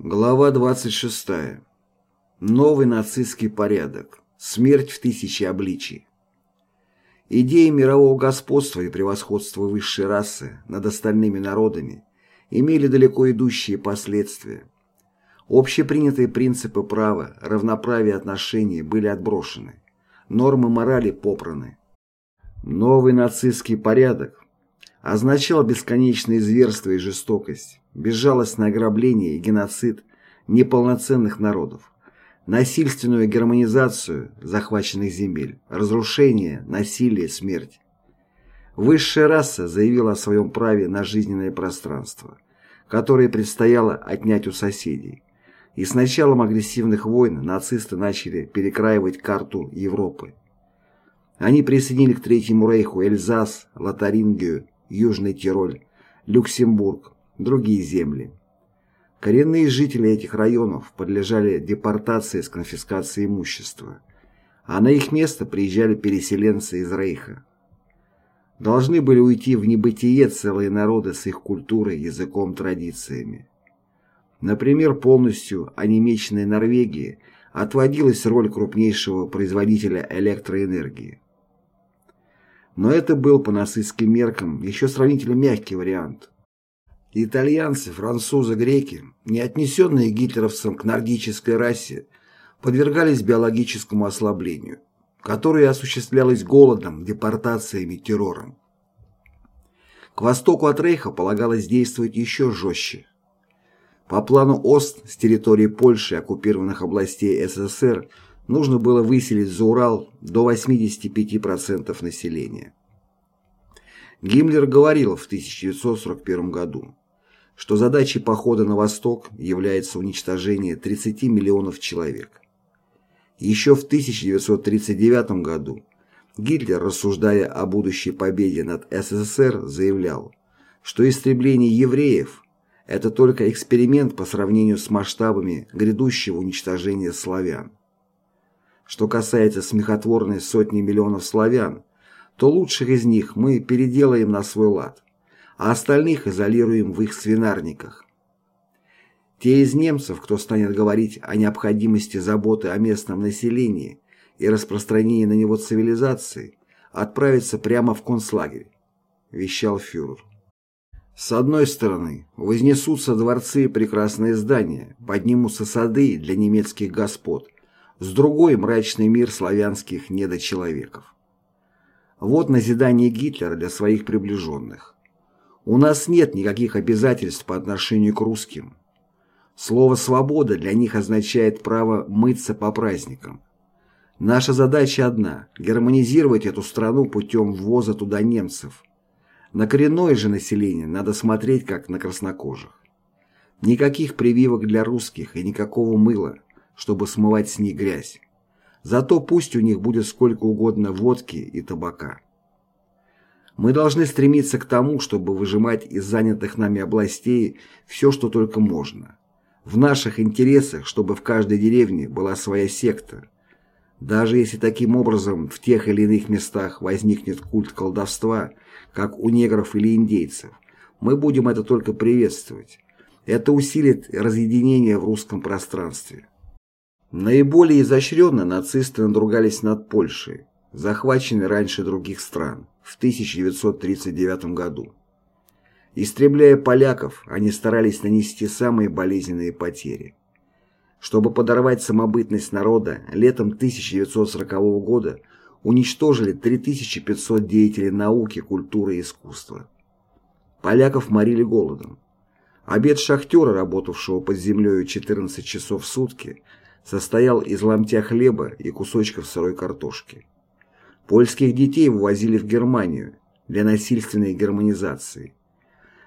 Глава 26. Новый нацистский порядок. Смерть в тысячи обличий. Идеи мирового господства и превосходства высшей расы над остальными народами имели далеко идущие последствия. Общепринятые принципы права, равноправия отношений были отброшены. Нормы морали попраны. Новый нацистский порядок означал бесконечные зверства и жестокость, безжалостное ограбление и геноцид неполноценных народов, насильственную германизацию захваченных земель, разрушение, насилие, смерть. Высшая раса заявила о своем праве на жизненное пространство, которое предстояло отнять у соседей. И с началом агрессивных войн нацисты начали перекраивать карту Европы. Они присоединили к Третьему Рейху Эльзас, Лотарингию, Южный Тироль, Люксембург, другие земли. Коренные жители этих районов подлежали депортации с конфискацией имущества, а на их место приезжали переселенцы из Рейха. Должны были уйти в небытие целые народы с их культурой, языком, традициями. Например, полностью онемеченной Норвегии отводилась роль крупнейшего производителя электроэнергии. Но это был по нацистским меркам еще сравнительно мягкий вариант. Итальянцы, французы, греки, не отнесенные гитлеровцам к нордической расе, подвергались биологическому ослаблению, которое осуществлялось голодом, депортациями, террором. К востоку от Рейха полагалось действовать еще жестче. По плану ОСТ с территории Польши и оккупированных областей СССР нужно было выселить за Урал до 85% населения. Гиммлер говорил в 1941 году, что задачей похода на восток является уничтожение 30 миллионов человек. Еще в 1939 году Гитлер, рассуждая о будущей победе над СССР, заявлял, что истребление евреев – это только эксперимент по сравнению с масштабами грядущего уничтожения славян. Что касается смехотворной сотни миллионов славян, то лучших из них мы переделаем на свой лад, а остальных изолируем в их свинарниках. Те из немцев, кто станет говорить о необходимости заботы о местном населении и распространении на него цивилизации, отправятся прямо в концлагерь, вещал фюрер. С одной стороны, вознесутся дворцы и прекрасные здания, поднимутся сады для немецких господ – с другой – мрачный мир славянских недочеловеков. Вот назидание Гитлера для своих приближенных. У нас нет никаких обязательств по отношению к русским. Слово «свобода» для них означает право мыться по праздникам. Наша задача одна – германизировать эту страну путем ввоза туда немцев. На коренное же население надо смотреть как на краснокожих. Никаких прививок для русских и никакого мыла – чтобы смывать с них грязь. Зато пусть у них будет сколько угодно водки и табака. Мы должны стремиться к тому, чтобы выжимать из занятых нами областей все, что только можно. В наших интересах, чтобы в каждой деревне была своя секта. Даже если таким образом в тех или иных местах возникнет культ колдовства, как у негров или индейцев, мы будем это только приветствовать. Это усилит разъединение в русском пространстве. Наиболее изощренно нацисты надругались над Польшей, захваченной раньше других стран, в 1939 году. Истребляя поляков, они старались нанести самые болезненные потери. Чтобы подорвать самобытность народа, летом 1940 года уничтожили 3500 деятелей науки, культуры и искусства. Поляков морили голодом. Обед шахтера, работавшего под землей 14 часов в сутки, состоял из ломтя хлеба и кусочков сырой картошки. Польских детей вывозили в Германию для насильственной германизации.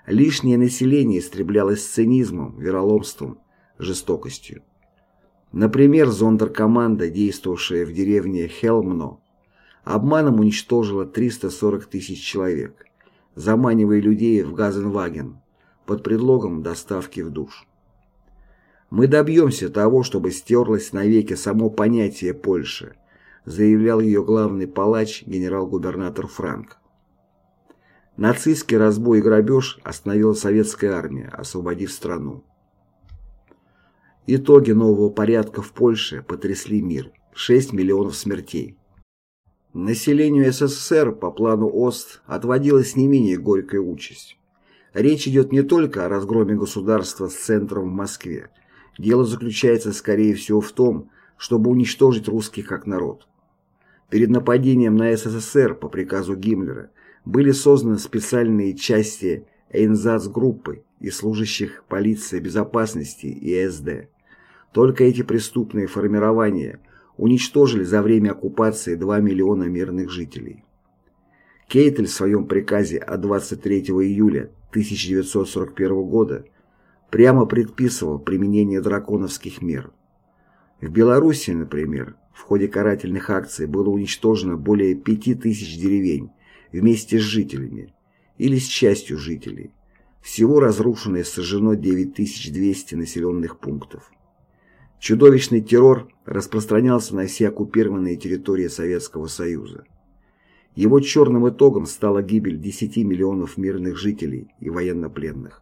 Лишнее население истреблялось цинизмом, вероломством, жестокостью. Например, зондеркоманда, действовавшая в деревне Хелмно, обманом уничтожила 340 тысяч человек, заманивая людей в Газенваген под предлогом доставки в душ. Мы добьемся того, чтобы стерлось навеки само понятие Польши, заявлял ее главный палач генерал-губернатор Франк. Нацистский разбой и грабеж остановила советская армия, освободив страну. Итоги нового порядка в Польше потрясли мир. 6 миллионов смертей. Населению СССР по плану ОСТ отводилась не менее горькая участь. Речь идет не только о разгроме государства с центром в Москве. Дело заключается, скорее всего, в том, чтобы уничтожить русских как народ. Перед нападением на СССР по приказу Гиммлера были созданы специальные части Эйнзац-группы и служащих полиции безопасности и СД. Только эти преступные формирования уничтожили за время оккупации 2 миллиона мирных жителей. Кейтель в своем приказе от 23 июля 1941 года прямо предписывал применение драконовских мер. В Белоруссии, например, в ходе карательных акций было уничтожено более 5000 деревень вместе с жителями или с частью жителей. Всего разрушено и сожжено 9200 населенных пунктов. Чудовищный террор распространялся на все оккупированные территории Советского Союза. Его черным итогом стала гибель 10 миллионов мирных жителей и военнопленных.